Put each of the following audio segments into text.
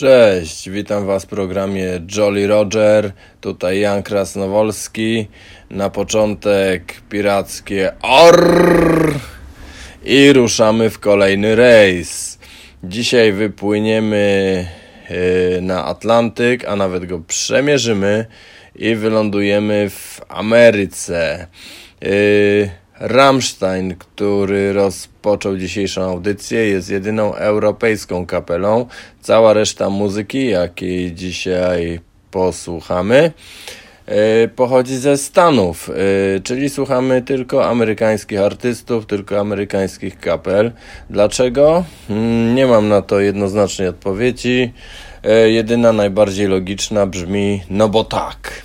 Cześć, witam Was w programie Jolly Roger. Tutaj Jan Krasnowolski. Na początek pirackie OR i ruszamy w kolejny rejs. Dzisiaj wypłyniemy y, na Atlantyk, a nawet go przemierzymy i wylądujemy w Ameryce. Yy, Rammstein, który rozpoczął dzisiejszą audycję, jest jedyną europejską kapelą. Cała reszta muzyki, jakiej dzisiaj posłuchamy, e, pochodzi ze Stanów, e, czyli słuchamy tylko amerykańskich artystów, tylko amerykańskich kapel. Dlaczego? Hmm, nie mam na to jednoznacznej odpowiedzi. E, jedyna najbardziej logiczna brzmi: no bo tak.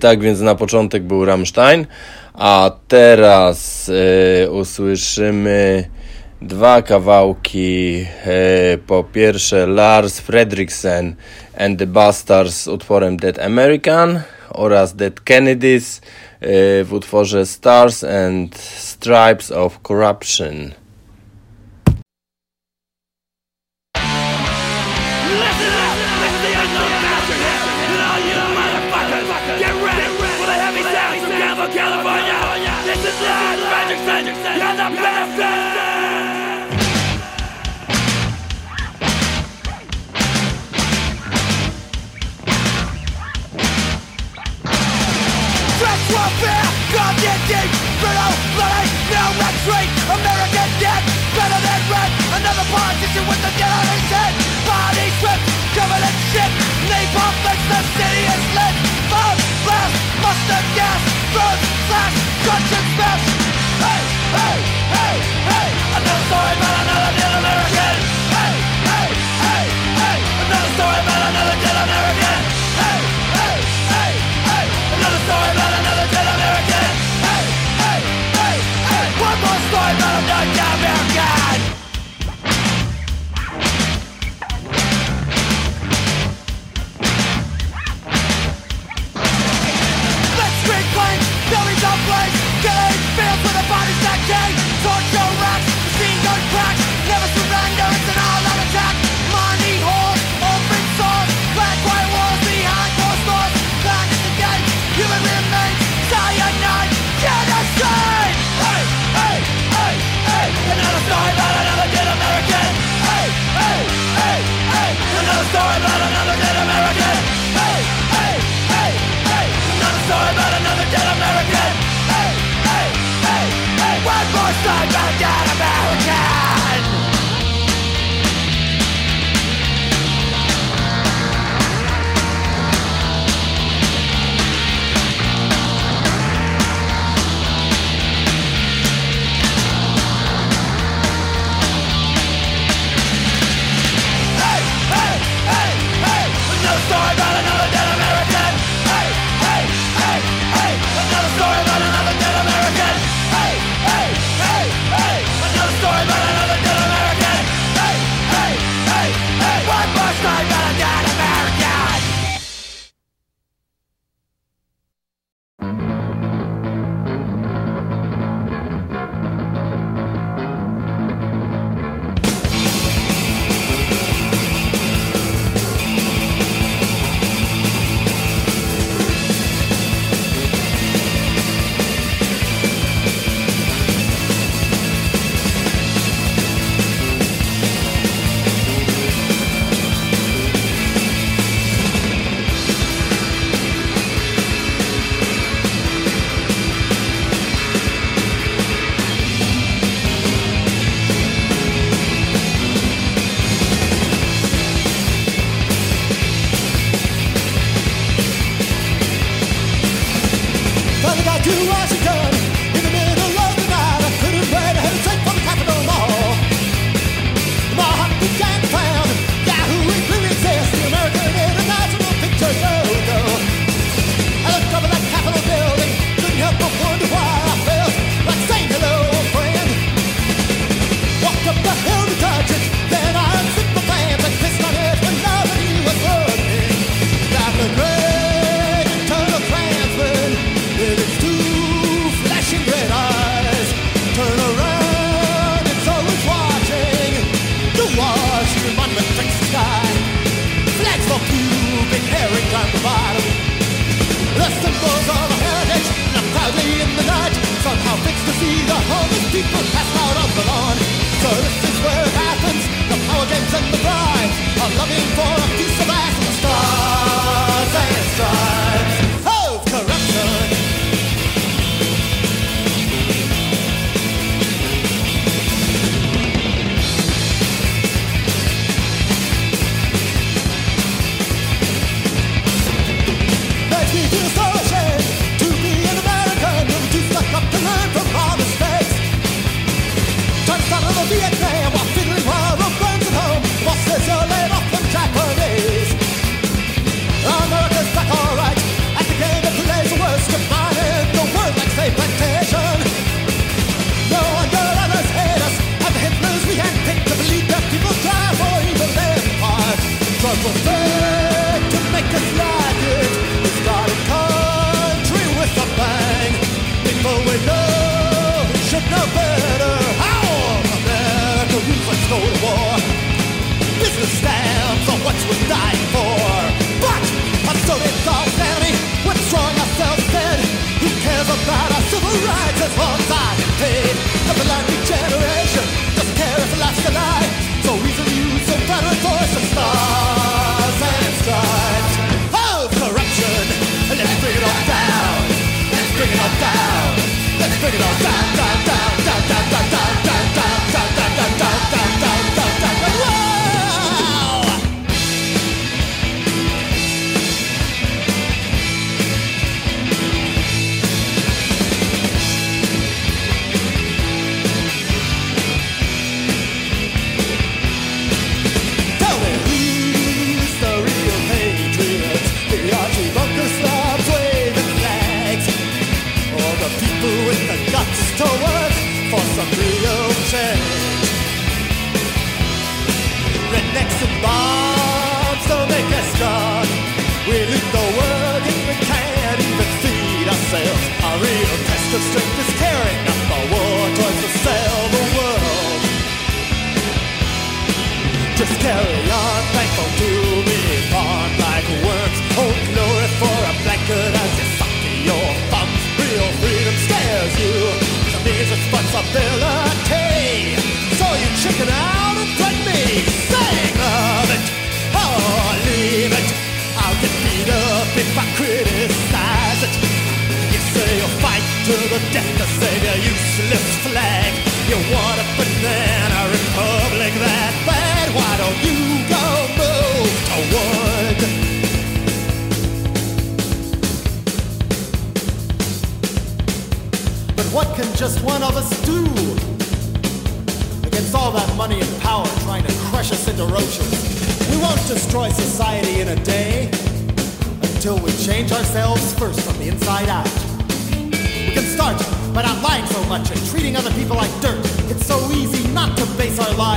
Tak więc na początek był Rammstein. A teraz e, usłyszymy dwa kawałki. E, po pierwsze Lars Fredriksen and the Bastards z utworem Dead American oraz Dead Kennedys e, w utworze Stars and Stripes of Corruption. the city is lit mustard gas Road, flash, conscience, bash.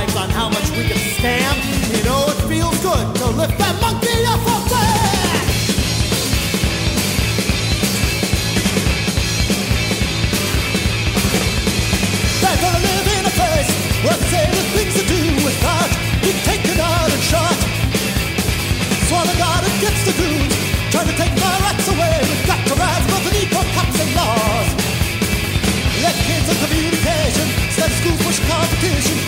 Lives on how much we can stand. You know it feels good to lift that monkey off our back. I'd live in a place where say the things to do without being taken out and shot. Swear to God it gets the goons trying to take my rights away. We've got to rise above the need for cops and laws. Let kids and communication instead of schools push competition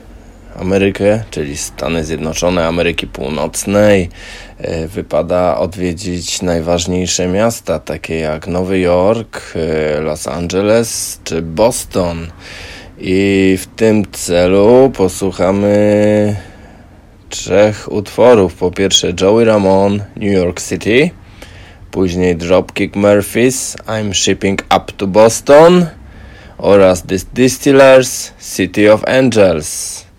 Amerykę, czyli Stany Zjednoczone Ameryki Północnej, e, wypada odwiedzić najważniejsze miasta, takie jak Nowy Jork, e, Los Angeles czy Boston. I w tym celu posłuchamy trzech utworów. Po pierwsze Joey Ramone, New York City, później Dropkick Murphys, I'm Shipping Up to Boston oraz The Distillers, City of Angels.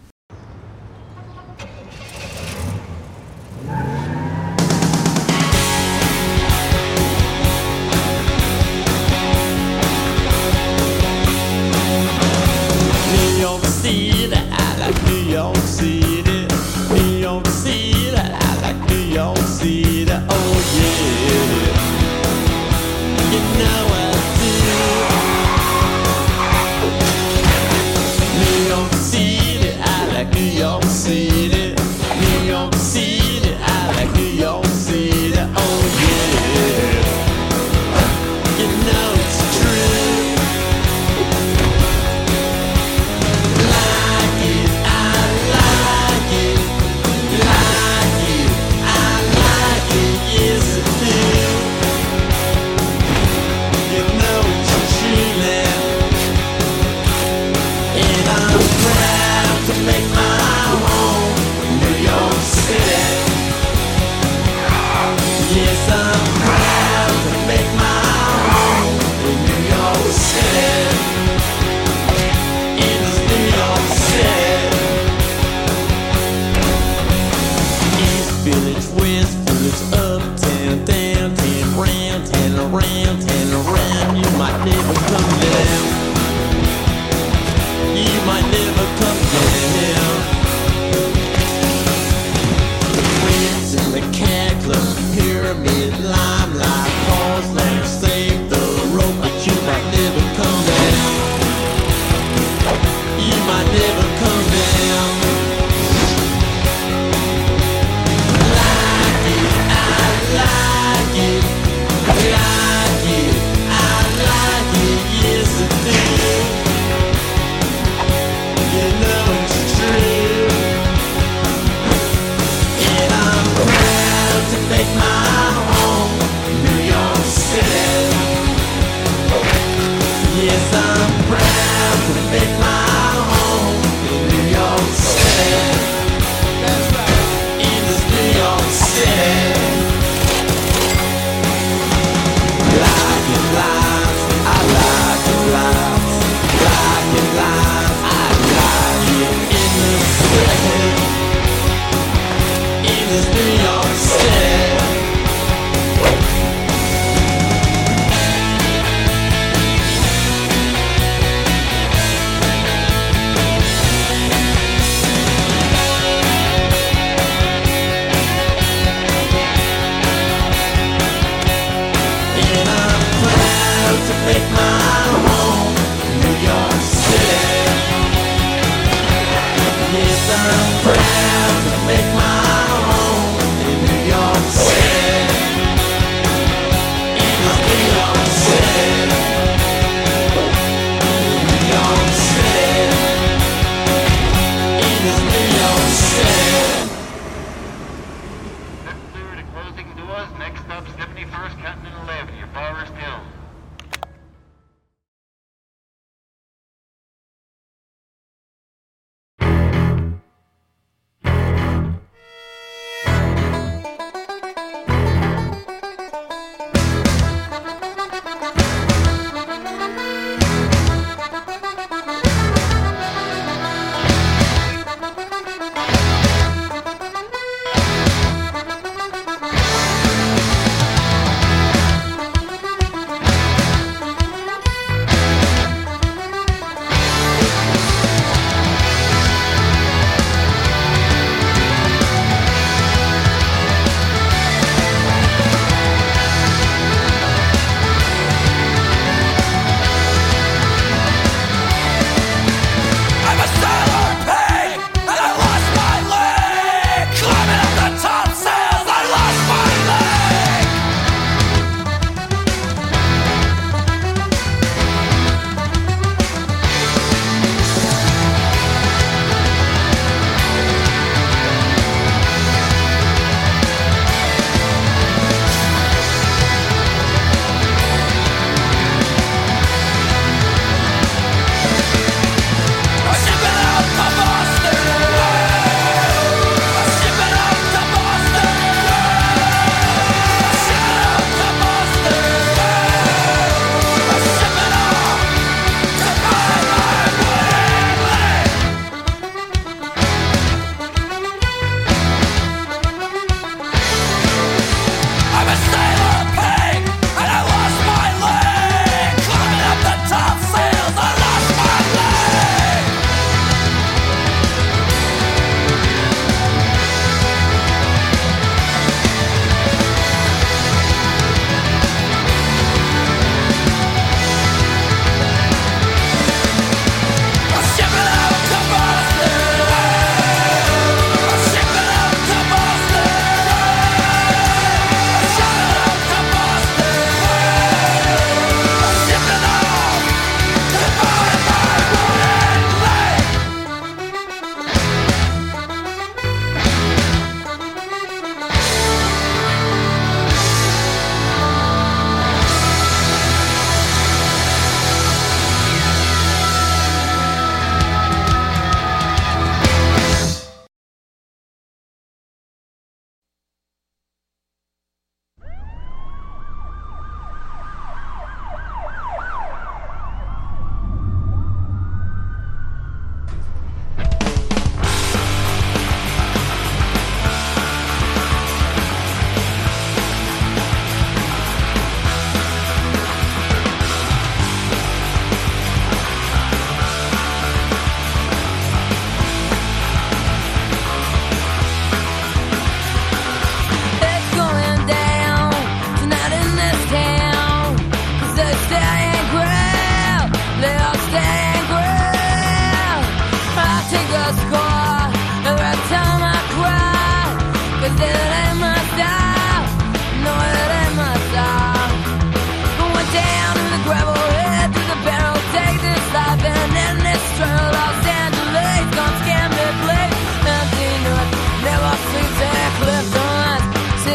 me limelight.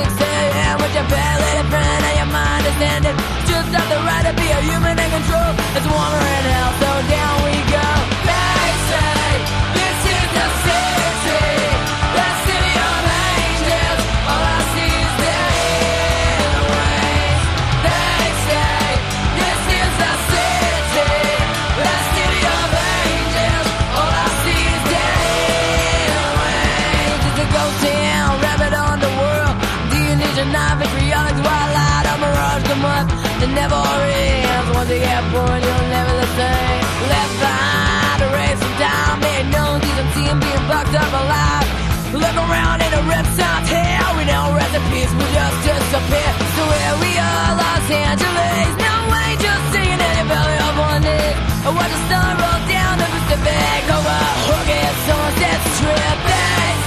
6 a.m. with your pale little friend and your mind is ended. Just have the right to be a human and control. It's warmer in hell, so down. rest of life. Look around in a reptile's hair. We know recipes will just disappear. So here we are, Los Angeles. No way, just singing in the belly of one day. I watch the sun roll down the Pacific over Hook and death trip. Hey.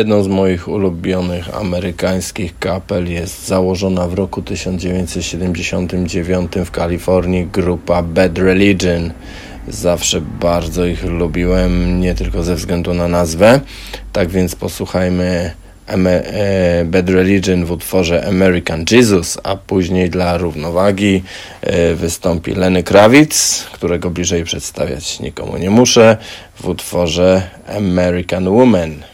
Jedną z moich ulubionych amerykańskich kapel jest założona w roku 1979 w Kalifornii grupa Bad Religion. Zawsze bardzo ich lubiłem, nie tylko ze względu na nazwę. Tak więc posłuchajmy e, Bad Religion w utworze American Jesus, a później dla równowagi e, wystąpi Lenny Kravitz, którego bliżej przedstawiać nikomu nie muszę, w utworze American Woman.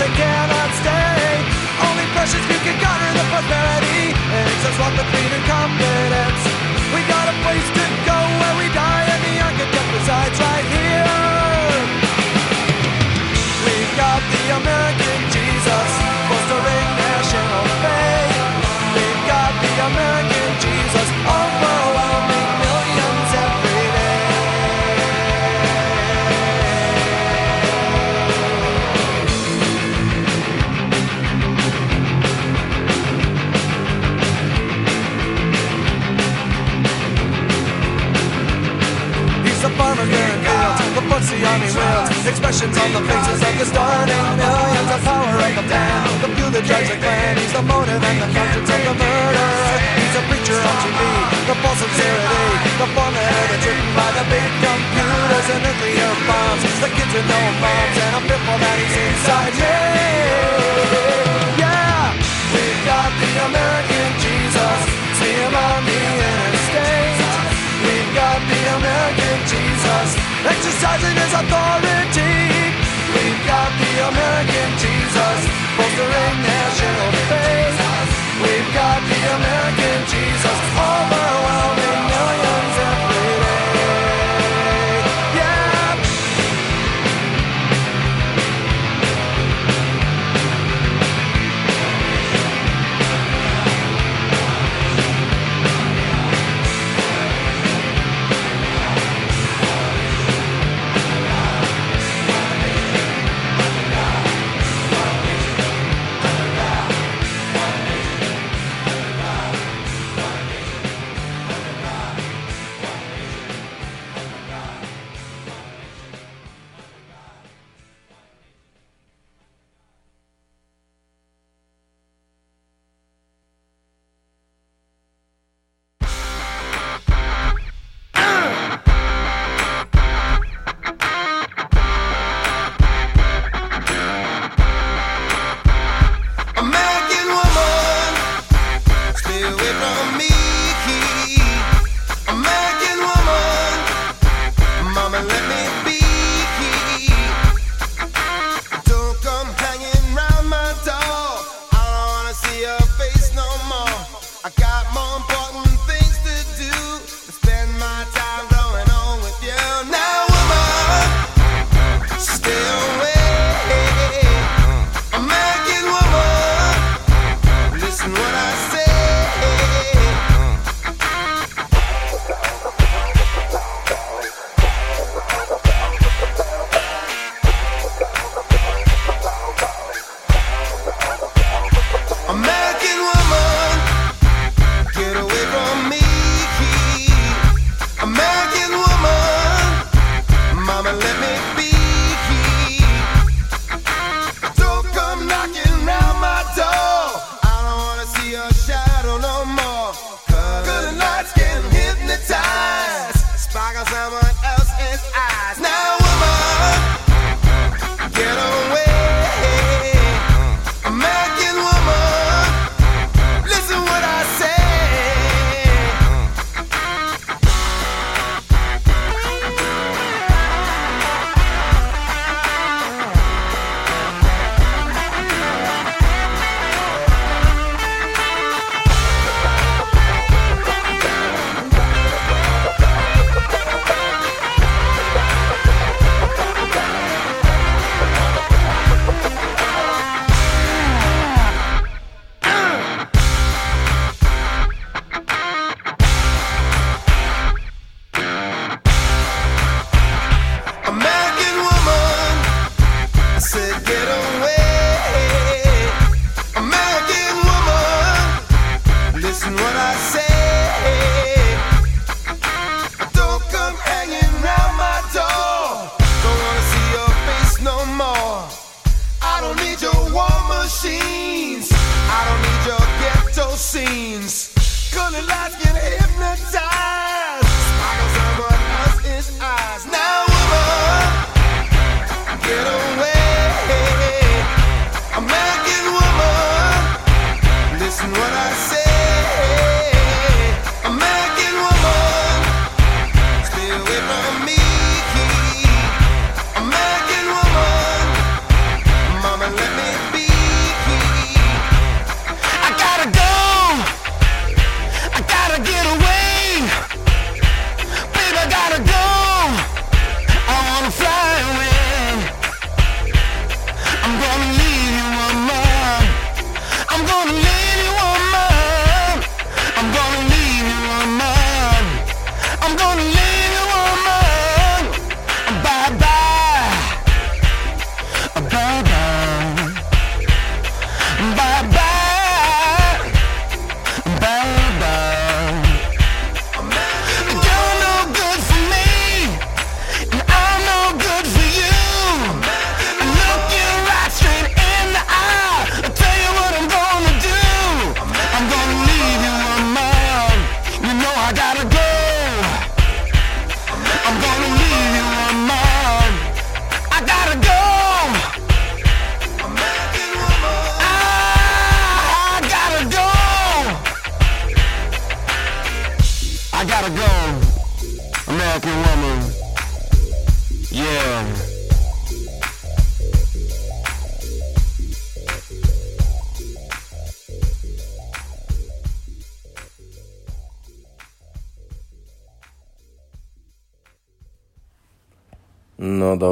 They cannot stay. Only precious few can garner the prosperity. And it's just what the freedom and confidence. We got a place to go where we die, and the architect resides fields, the army wields, expressions on the faces of the starting millions, the power of the plan, the fuel that drives the clan. He's the motive and the conscience of the murderer. He's a preacher on TV, the false sincerity, the formula that's written by the big computers and nuclear bombs. The kids with no bombs, and I'm fearful that he's inside me. Yeah, we've got the American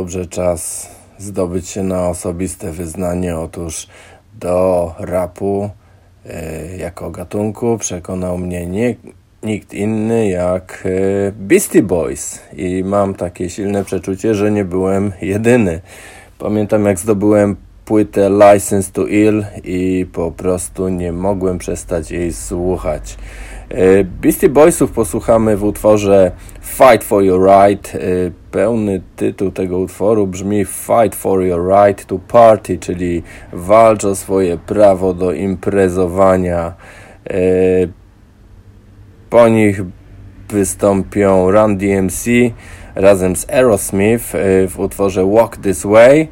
dobrze czas zdobyć się na osobiste wyznanie. Otóż do rapu y, jako gatunku przekonał mnie nie, nikt inny jak y, Beastie Boys i mam takie silne przeczucie, że nie byłem jedyny. Pamiętam jak zdobyłem płytę License to Ill i po prostu nie mogłem przestać jej słuchać. E, Beastie Boysów posłuchamy w utworze Fight for Your Right. Pełny tytuł tego utworu brzmi Fight for your right to party, czyli walcz o swoje prawo do imprezowania. E, po nich wystąpią Run DMC razem z Aerosmith e, w utworze Walk This Way.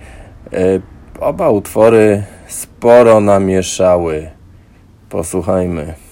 E, oba utwory sporo namieszały. Posłuchajmy.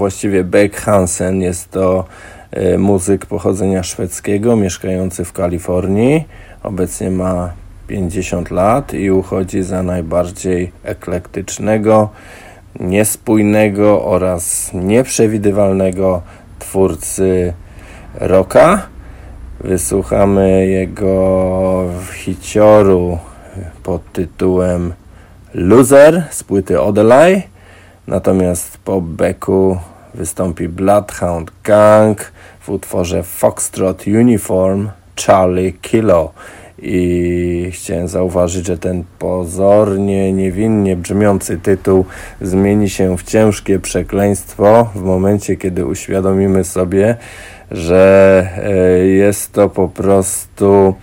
właściwie Beck Hansen. Jest to e, muzyk pochodzenia szwedzkiego, mieszkający w Kalifornii. Obecnie ma 50 lat i uchodzi za najbardziej eklektycznego, niespójnego oraz nieprzewidywalnego twórcy rocka. Wysłuchamy jego hicioru pod tytułem Loser z płyty Odelay. Natomiast po beku wystąpi Bloodhound Gang w utworze Foxtrot Uniform Charlie Kilo. I chciałem zauważyć, że ten pozornie niewinnie brzmiący tytuł zmieni się w ciężkie przekleństwo w momencie, kiedy uświadomimy sobie, że e, jest to po prostu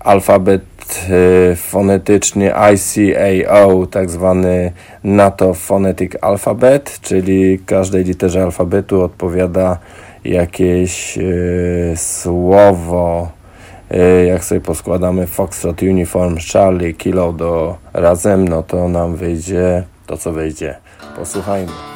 alfabet jest y, fonetycznie ICAO, tak zwany NATO Phonetic Alphabet, czyli każdej literze alfabetu odpowiada jakieś y, słowo. Y, jak sobie poskładamy Foxtrot Uniform Charlie Kilo do razem, no to nam wyjdzie to, co wyjdzie. Posłuchajmy.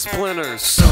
Splinters.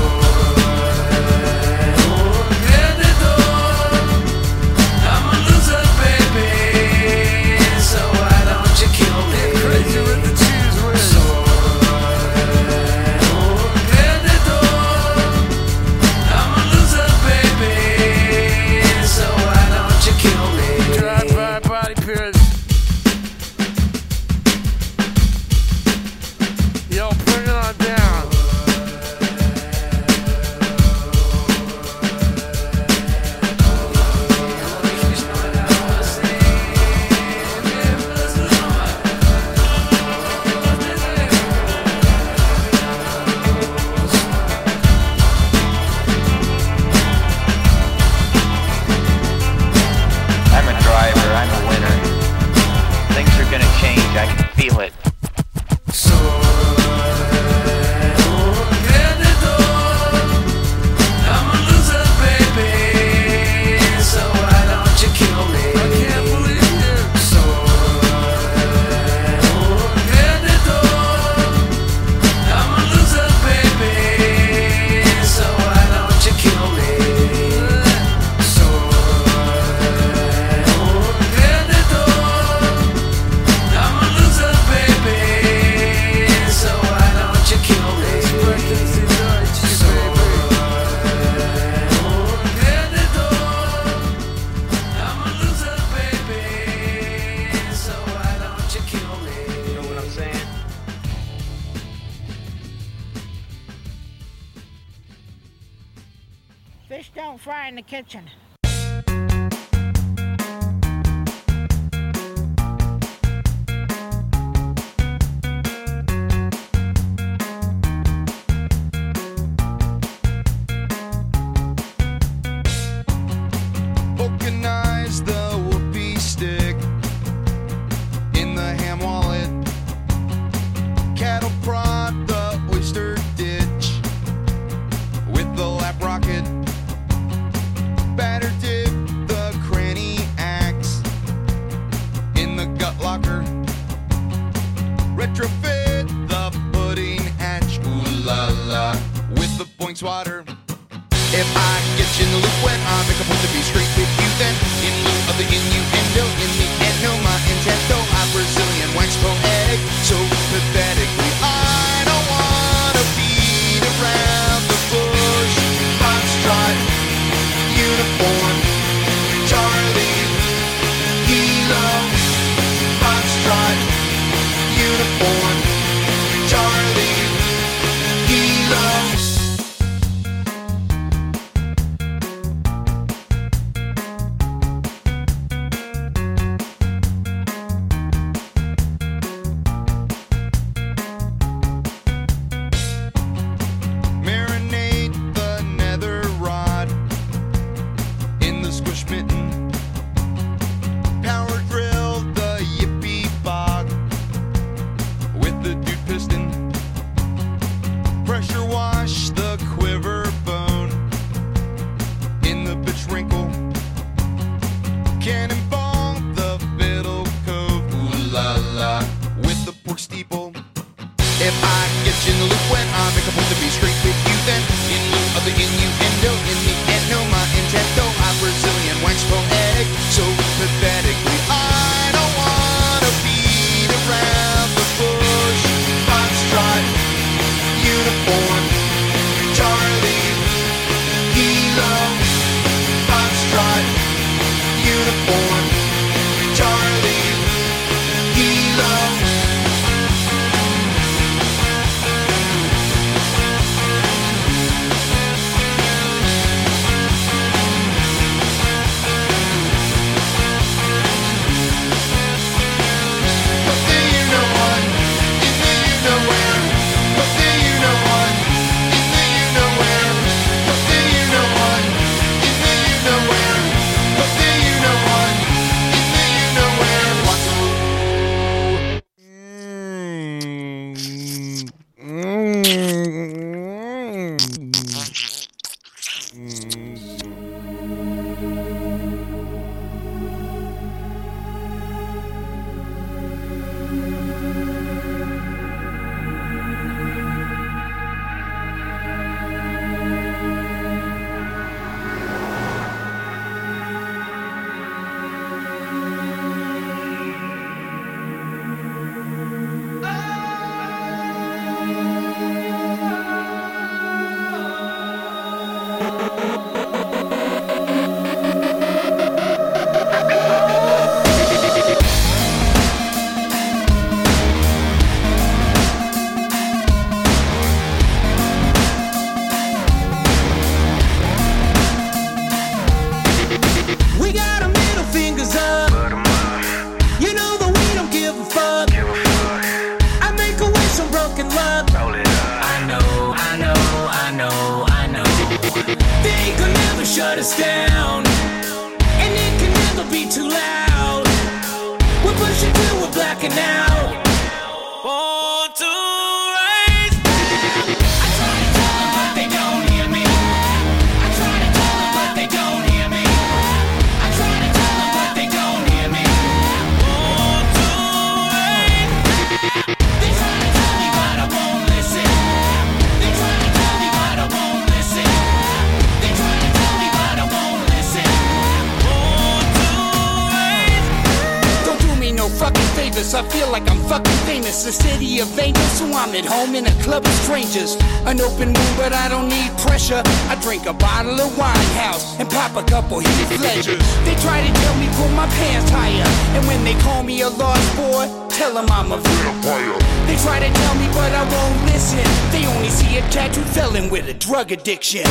Drug addiction.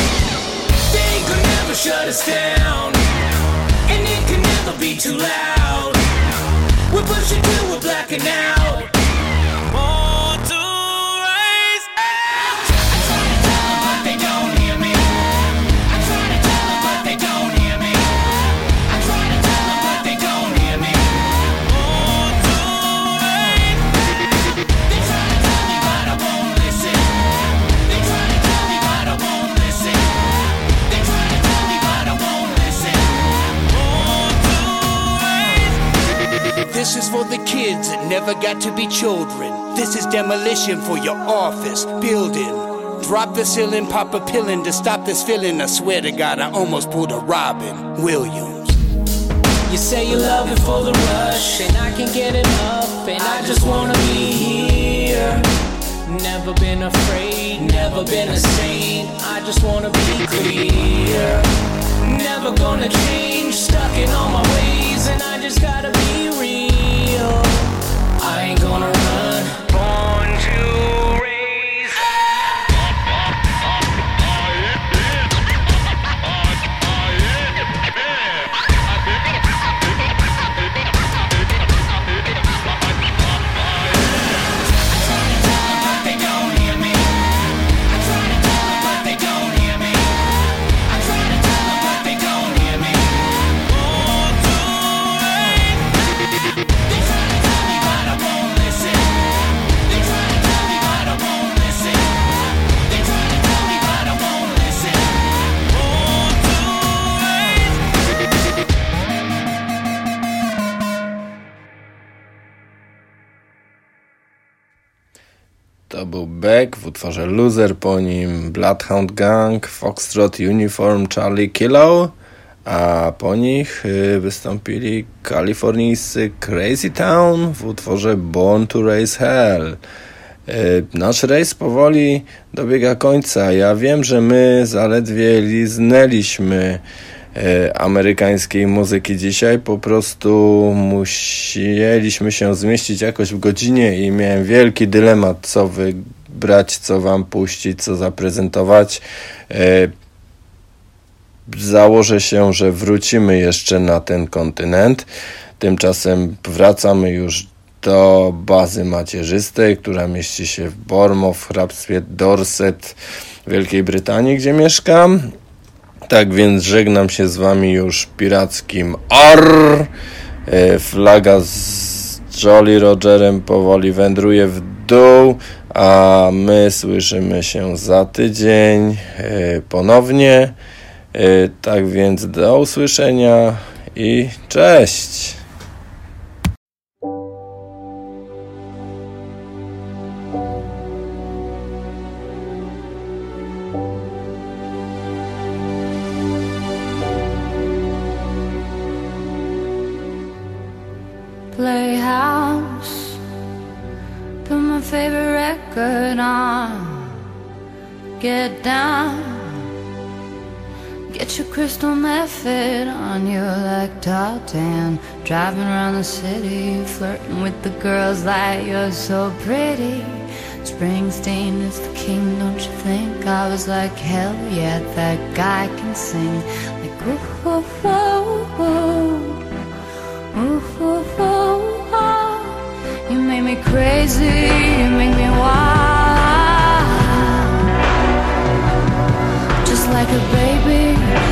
They could never shut us down, and it could never be too loud. We're pushing till we're blacking out. This is for the kids that never got to be children. This is demolition for your office, building. Drop the ceiling, pop a pillin' to stop this feeling. I swear to God, I almost pulled a Robin Williams. You say you love it for the rush, and I can get enough, and I just wanna be here. Never been afraid, never been a saint. I just wanna be clear. Never gonna change, stuck in all my ways, and I just gotta be real. Ain't gonna run, To był Beck w utworze Loser, po nim Bloodhound Gang, Foxtrot Uniform, Charlie Kilo, a po nich y, wystąpili kalifornijscy Crazy Town w utworze Born to Raise Hell. Y, Nasz rejs powoli dobiega końca. Ja wiem, że my zaledwie liznęliśmy amerykańskiej muzyki dzisiaj. Po prostu musieliśmy się zmieścić jakoś w godzinie i miałem wielki dylemat, co wybrać, co wam puścić, co zaprezentować. E, Założę się, że wrócimy jeszcze na ten kontynent. Tymczasem wracamy już do bazy macierzystej, która mieści się w Bournemouth, w hrabstwie Dorset, Wielkiej Brytanii, gdzie mieszkam. Tak więc żegnam się z wami już pirackim OR. E, Flaga z Jolly Rogerem powoli wędruje w dół, a my słyszymy się za tydzień e, ponownie. E, Tak więc do usłyszenia i cześć! Like Driving around the city, flirting with the girls like you're so pretty. Springsteen is the king, don't you think? I was like, hell yeah, that guy can sing. Like, whoa, whoa, whoa, whoa. Ooh, ooh, ooh, ah. You make me crazy, you make me wild. Just like a baby,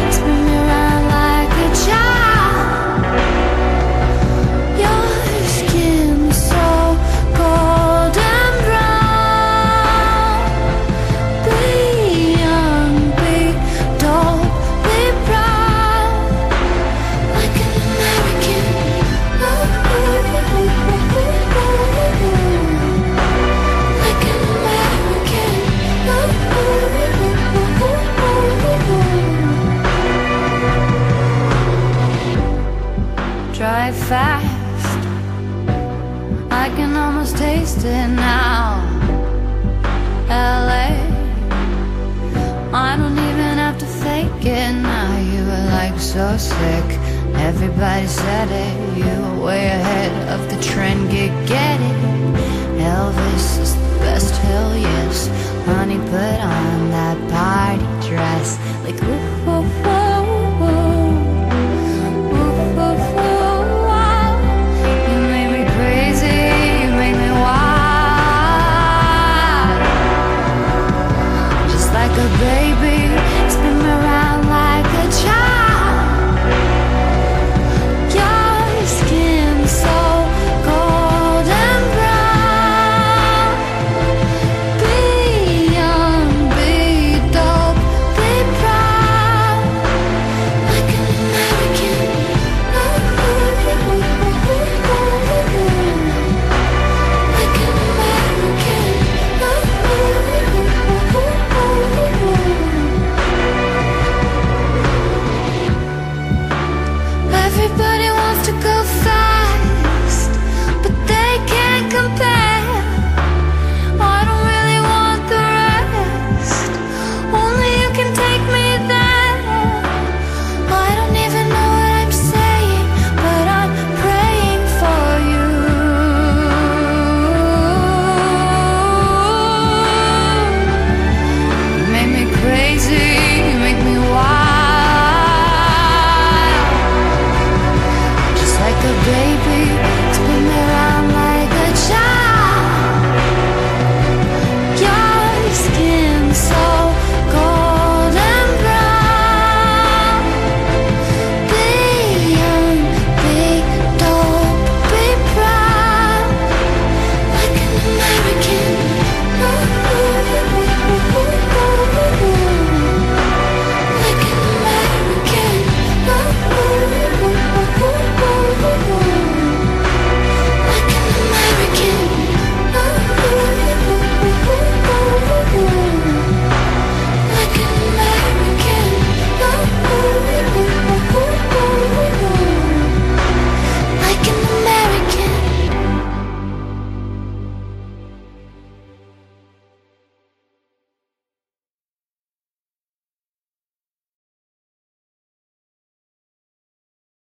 so sick. Everybody said it. You were way ahead of the trend. Get get it Elvis is the best. Hell yes. Honey, put on that party dress. Like, ooh.